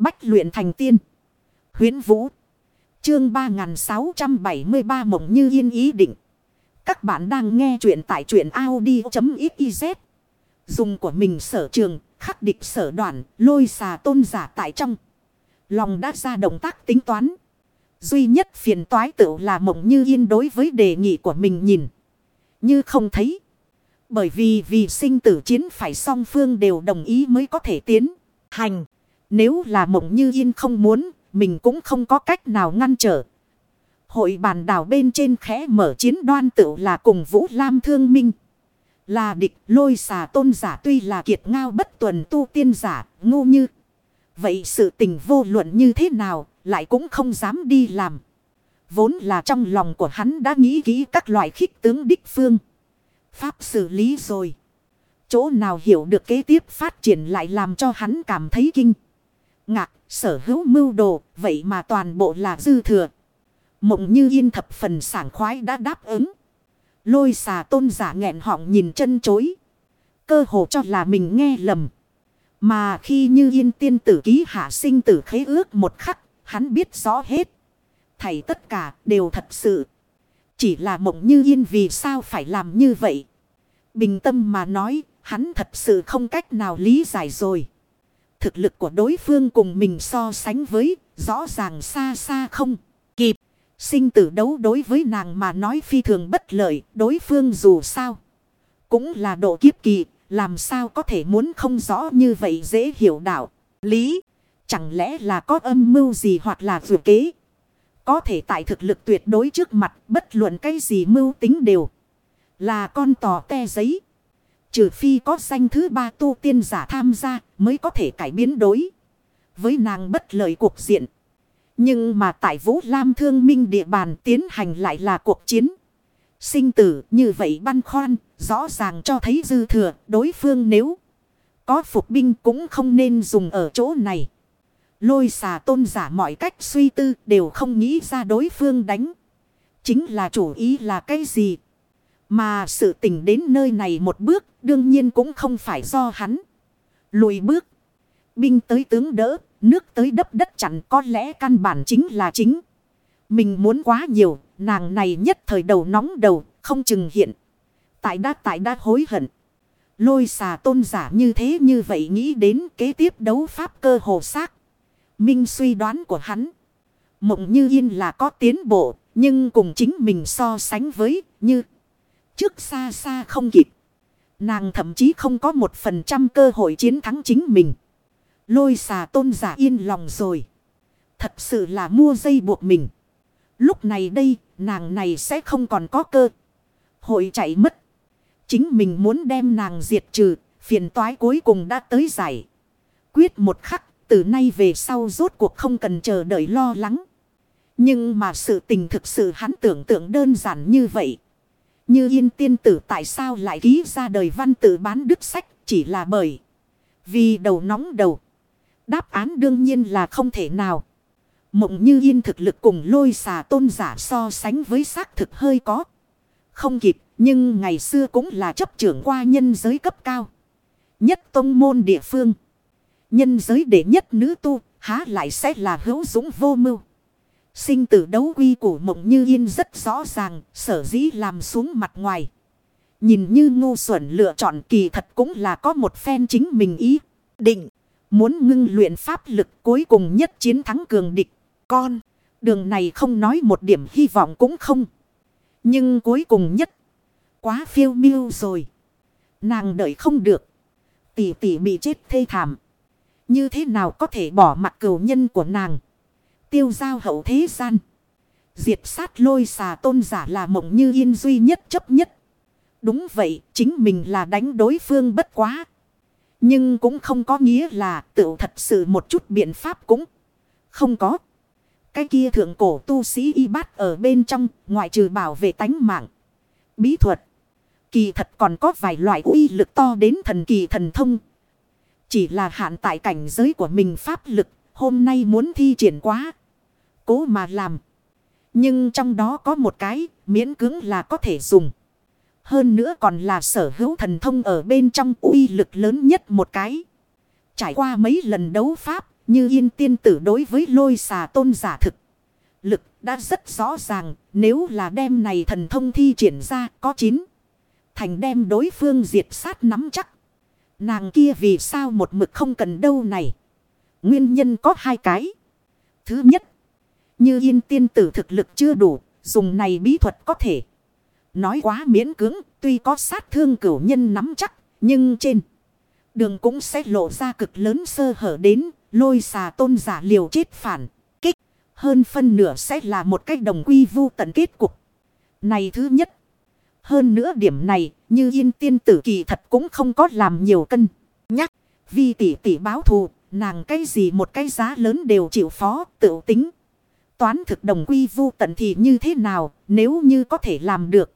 Bách luyện thành tiên. Huyến Vũ. Chương 3673 Mộng Như Yên ý định. Các bạn đang nghe truyện tại truyện Audi.xyz. Dùng của mình sở trường, khắc địch sở đoạn, lôi xà tôn giả tại trong. Lòng đã ra động tác tính toán. Duy nhất phiền toái tự là Mộng Như Yên đối với đề nghị của mình nhìn. Như không thấy. Bởi vì vì sinh tử chiến phải song phương đều đồng ý mới có thể tiến hành. Nếu là mộng như yên không muốn, mình cũng không có cách nào ngăn trở. Hội bàn đảo bên trên khẽ mở chiến đoan tự là cùng Vũ Lam thương minh. Là địch lôi xà tôn giả tuy là kiệt ngao bất tuần tu tiên giả, ngu như. Vậy sự tình vô luận như thế nào, lại cũng không dám đi làm. Vốn là trong lòng của hắn đã nghĩ kỹ các loại khích tướng đích phương. Pháp xử lý rồi. Chỗ nào hiểu được kế tiếp phát triển lại làm cho hắn cảm thấy kinh. Ngạc, sở hữu mưu đồ, vậy mà toàn bộ là dư thừa. Mộng như yên thập phần sảng khoái đã đáp ứng. Lôi xà tôn giả nghẹn họng nhìn chân chối. Cơ hồ cho là mình nghe lầm. Mà khi như yên tiên tử ký hạ sinh tử khế ước một khắc, hắn biết rõ hết. Thầy tất cả đều thật sự. Chỉ là mộng như yên vì sao phải làm như vậy. Bình tâm mà nói, hắn thật sự không cách nào lý giải rồi. Thực lực của đối phương cùng mình so sánh với, rõ ràng xa xa không kịp. Sinh tử đấu đối với nàng mà nói phi thường bất lợi, đối phương dù sao. Cũng là độ kiếp kỳ, làm sao có thể muốn không rõ như vậy dễ hiểu đạo. Lý, chẳng lẽ là có âm mưu gì hoặc là vừa kế. Có thể tại thực lực tuyệt đối trước mặt bất luận cái gì mưu tính đều. Là con tò te giấy. Trừ phi có danh thứ ba tu tiên giả tham gia mới có thể cải biến đối. Với nàng bất lợi cuộc diện. Nhưng mà tại Vũ Lam thương minh địa bàn tiến hành lại là cuộc chiến. Sinh tử như vậy băn khoăn, rõ ràng cho thấy dư thừa đối phương nếu có phục binh cũng không nên dùng ở chỗ này. Lôi xà tôn giả mọi cách suy tư đều không nghĩ ra đối phương đánh. Chính là chủ ý là cái gì? Mà sự tình đến nơi này một bước đương nhiên cũng không phải do hắn. Lùi bước. Binh tới tướng đỡ, nước tới đấp đất chặn có lẽ căn bản chính là chính. Mình muốn quá nhiều, nàng này nhất thời đầu nóng đầu, không chừng hiện. Tại đã tại đã hối hận. Lôi xà tôn giả như thế như vậy nghĩ đến kế tiếp đấu pháp cơ hồ xác. Minh suy đoán của hắn. Mộng như yên là có tiến bộ, nhưng cùng chính mình so sánh với như trước xa xa không kịp. Nàng thậm chí không có một phần trăm cơ hội chiến thắng chính mình. Lôi xà tôn giả yên lòng rồi. Thật sự là mua dây buộc mình. Lúc này đây, nàng này sẽ không còn có cơ. Hội chạy mất. Chính mình muốn đem nàng diệt trừ, phiền toái cuối cùng đã tới giải. Quyết một khắc, từ nay về sau rốt cuộc không cần chờ đợi lo lắng. Nhưng mà sự tình thực sự hắn tưởng tượng đơn giản như vậy. Như yên tiên tử tại sao lại ký ra đời văn tự bán đức sách chỉ là bởi. Vì đầu nóng đầu. Đáp án đương nhiên là không thể nào. Mộng như yên thực lực cùng lôi xà tôn giả so sánh với xác thực hơi có. Không kịp, nhưng ngày xưa cũng là chấp trưởng qua nhân giới cấp cao. Nhất tông môn địa phương. Nhân giới đệ nhất nữ tu, há lại sẽ là hữu dũng vô mưu. Sinh tử đấu quy của mộng như yên rất rõ ràng, sở dĩ làm xuống mặt ngoài. Nhìn như ngu xuẩn lựa chọn kỳ thật cũng là có một phen chính mình ý. Định, muốn ngưng luyện pháp lực cuối cùng nhất chiến thắng cường địch. Con, đường này không nói một điểm hy vọng cũng không. Nhưng cuối cùng nhất, quá phiêu miêu rồi. Nàng đợi không được. Tỷ tỷ bị chết thê thảm. Như thế nào có thể bỏ mặt cầu nhân của nàng tiêu giao hậu thế gian. Diệt sát lôi xà tôn giả là mộng như yên duy nhất chấp nhất. Đúng vậy, chính mình là đánh đối phương bất quá. Nhưng cũng không có nghĩa là tự thật sự một chút biện pháp cũng không có. Cái kia thượng cổ tu sĩ y bát ở bên trong, ngoại trừ bảo vệ tánh mạng. Bí thuật. Kỳ thật còn có vài loại uy lực to đến thần kỳ thần thông. Chỉ là hạn tại cảnh giới của mình pháp lực, hôm nay muốn thi triển quá cố mà làm. Nhưng trong đó có một cái miễn cứng là có thể dùng. Hơn nữa còn là sở hữu thần thông ở bên trong uy lực lớn nhất một cái. Trải qua mấy lần đấu pháp, như yên tiên tử đối với lôi xà tôn giả thực. Lực đã rất rõ ràng, nếu là đem này thần thông thi triển ra có chín. Thành đem đối phương diệt sát nắm chắc. Nàng kia vì sao một mực không cần đâu này. Nguyên nhân có hai cái. Thứ nhất, như yên tiên tử thực lực chưa đủ, dùng này bí thuật có thể. Nói quá miễn cưỡng, tuy có sát thương cửu nhân nắm chắc, nhưng trên đường cũng sẽ lộ ra cực lớn sơ hở đến, lôi xà tôn giả liều chết phản. Kích, hơn phân nửa sẽ là một cách đồng quy vu tận kết cục. Này thứ nhất, hơn nữa điểm này, như yên tiên tử kỳ thật cũng không có làm nhiều cân. Nhắc, vì tỷ tỷ báo thù, nàng cái gì một cái giá lớn đều chịu phó, tự tính. Toán thực đồng quy vu tận thì như thế nào, nếu như có thể làm được.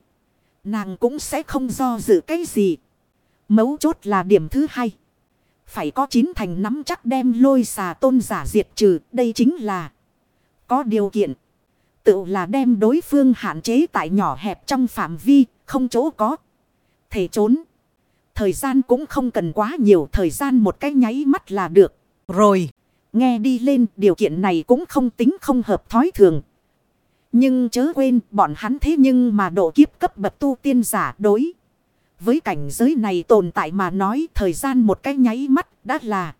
Nàng cũng sẽ không do dự cái gì. Mấu chốt là điểm thứ hai. Phải có chín thành nắm chắc đem lôi xà tôn giả diệt trừ. Đây chính là có điều kiện. Tự là đem đối phương hạn chế tại nhỏ hẹp trong phạm vi, không chỗ có. Thể trốn. Thời gian cũng không cần quá nhiều thời gian một cái nháy mắt là được. Rồi, nghe đi lên, điều kiện này cũng không tính không hợp thói thường. Nhưng chớ quên, bọn hắn thế nhưng mà độ kiếp cấp bậc tu tiên giả đối. Với cảnh giới này tồn tại mà nói, thời gian một cái nháy mắt đã là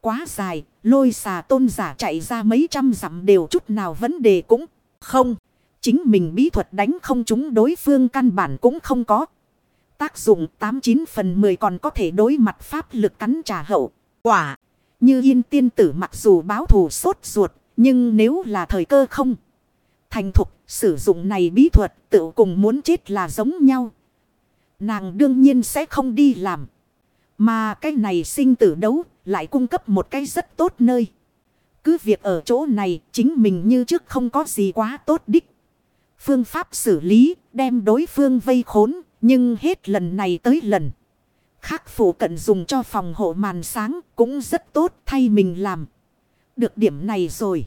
quá dài. Lôi xà tôn giả chạy ra mấy trăm dặm đều chút nào vấn đề cũng không. Chính mình bí thuật đánh không chúng đối phương căn bản cũng không có. Tác dụng 89 phần 10 còn có thể đối mặt pháp lực cắn trả hậu. Quả. Như yên tiên tử mặc dù báo thù sốt ruột. Nhưng nếu là thời cơ không. Thành thục, sử dụng này bí thuật tự cùng muốn chết là giống nhau. Nàng đương nhiên sẽ không đi làm. Mà cái này sinh tử đấu lại cung cấp một cái rất tốt nơi. Cứ việc ở chỗ này, chính mình như trước không có gì quá tốt đích. Phương pháp xử lý, đem đối phương vây khốn, nhưng hết lần này tới lần. Khác phủ cận dùng cho phòng hộ màn sáng cũng rất tốt thay mình làm. Được điểm này rồi.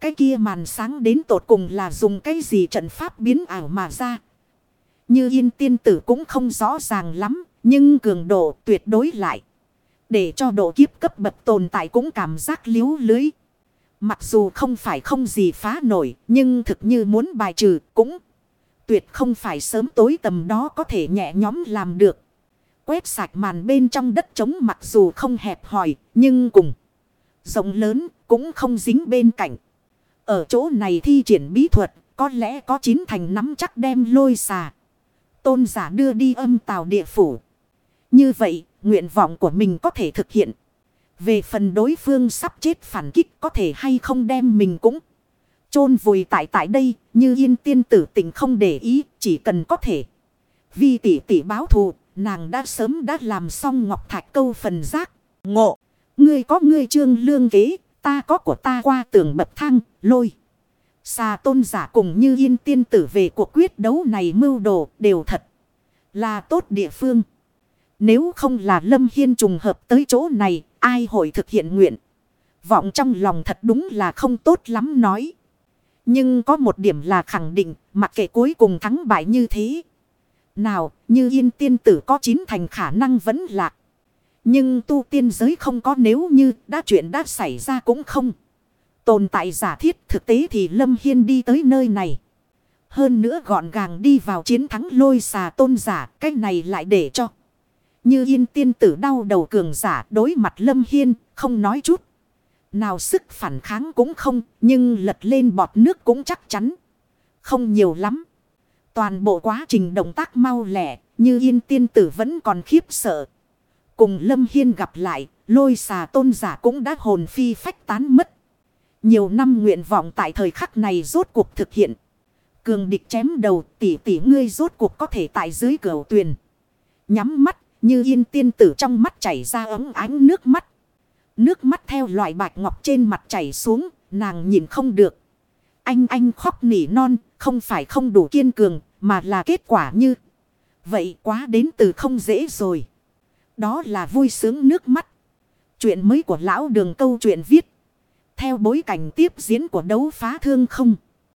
Cái kia màn sáng đến tột cùng là dùng cái gì trận pháp biến ảo mà ra. Như yên tiên tử cũng không rõ ràng lắm. Nhưng cường độ tuyệt đối lại. Để cho độ kiếp cấp bậc tồn tại cũng cảm giác liếu lưới. Mặc dù không phải không gì phá nổi. Nhưng thực như muốn bài trừ cũng tuyệt không phải sớm tối tầm đó có thể nhẹ nhóm làm được. Quét sạch màn bên trong đất trống mặc dù không hẹp hòi, nhưng cùng rộng lớn cũng không dính bên cạnh. Ở chỗ này thi triển bí thuật, có lẽ có chín thành nắm chắc đem lôi xà. Tôn giả đưa đi âm tào địa phủ. Như vậy, nguyện vọng của mình có thể thực hiện. Về phần đối phương sắp chết phản kích có thể hay không đem mình cũng chôn vùi tại tại đây, như yên tiên tử tình không để ý, chỉ cần có thể. Vì tỷ tỷ báo thù, nàng đã sớm đã làm xong ngọc thạch câu phần giác. Ngộ, ngươi có ngươi trương lương kế, ta có của ta qua tường bậc thang, lôi. Xà tôn giả cùng như yên tiên tử về cuộc quyết đấu này mưu đồ đều thật là tốt địa phương. Nếu không là Lâm Hiên trùng hợp tới chỗ này, ai hội thực hiện nguyện. Vọng trong lòng thật đúng là không tốt lắm nói. Nhưng có một điểm là khẳng định, mặc kệ cuối cùng thắng bại như thế. Nào, như yên tiên tử có chín thành khả năng vẫn lạc. Nhưng tu tiên giới không có nếu như đã chuyện đã xảy ra cũng không. Tồn tại giả thiết thực tế thì Lâm Hiên đi tới nơi này. Hơn nữa gọn gàng đi vào chiến thắng lôi xà tôn giả, cách này lại để cho. Như yên tiên tử đau đầu cường giả đối mặt Lâm Hiên, không nói chút. Nào sức phản kháng cũng không, nhưng lật lên bọt nước cũng chắc chắn. Không nhiều lắm. Toàn bộ quá trình động tác mau lẻ, như yên tiên tử vẫn còn khiếp sợ. Cùng Lâm Hiên gặp lại, lôi xà tôn giả cũng đã hồn phi phách tán mất. Nhiều năm nguyện vọng tại thời khắc này rốt cuộc thực hiện. Cường địch chém đầu tỷ tỷ ngươi rốt cuộc có thể tại dưới cửa tuyền. Nhắm mắt như yên tiên tử trong mắt chảy ra ấm ánh nước mắt. Nước mắt theo loại bạch ngọc trên mặt chảy xuống, nàng nhìn không được. Anh anh khóc nỉ non, không phải không đủ kiên cường, mà là kết quả như. Vậy quá đến từ không dễ rồi. Đó là vui sướng nước mắt. Chuyện mới của lão đường câu chuyện viết. Theo bối cảnh tiếp diễn của đấu phá thương không.